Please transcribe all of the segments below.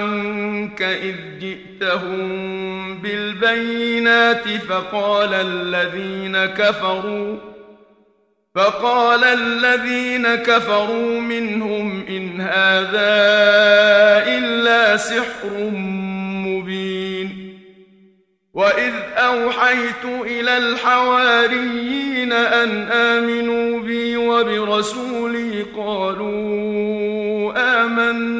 عنك إذ جئتهم بالبينات فقال الذين كفروا فقال الذين كفروا منهم إن هذا إلا سحر مبين. وإذ أوحيت إلى الحواريين أن آمنوا بي وبرسولي قالوا آمنا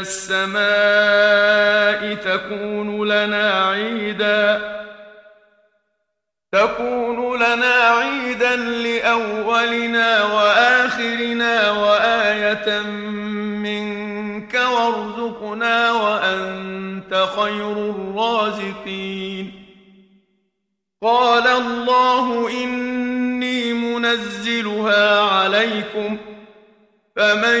السماء تكون لنا عيدا. تكون لنا عيدا لأولنا وآخرنا وآية منك وارزقنا وأنت خير الرازقين. قال الله إني منزلها عليكم فمن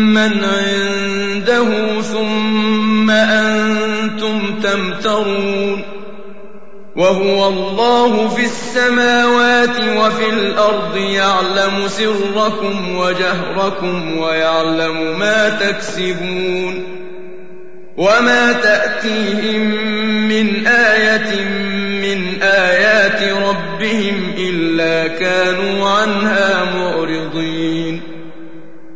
مَّنْ عِندَهُ ثُمَّ أَنْتُمْ تَمْتَرُونَ وَهُوَ اللَّهُ فِي السَّمَاوَاتِ وَفِي الْأَرْضِ يَعْلَمُ سِرَّكُمْ وَجَهْرَكُمْ وَيَعْلَمُ مَا تَكْسِبُونَ وَمَا تَأْتِيهِمْ مِنْ آيَةٍ مِنْ آيَاتِ رَبِّهِمْ إِلَّا كَانُوا عَنْهَا مُعْرِضِينَ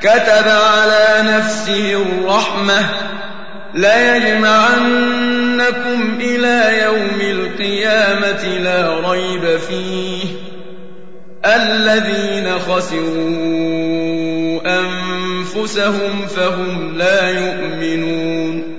كتب على نفسه الرحمة لا يجمعنكم إلى يوم القيامة لا ريب فيه الذين خسروا أنفسهم فهم لا يؤمنون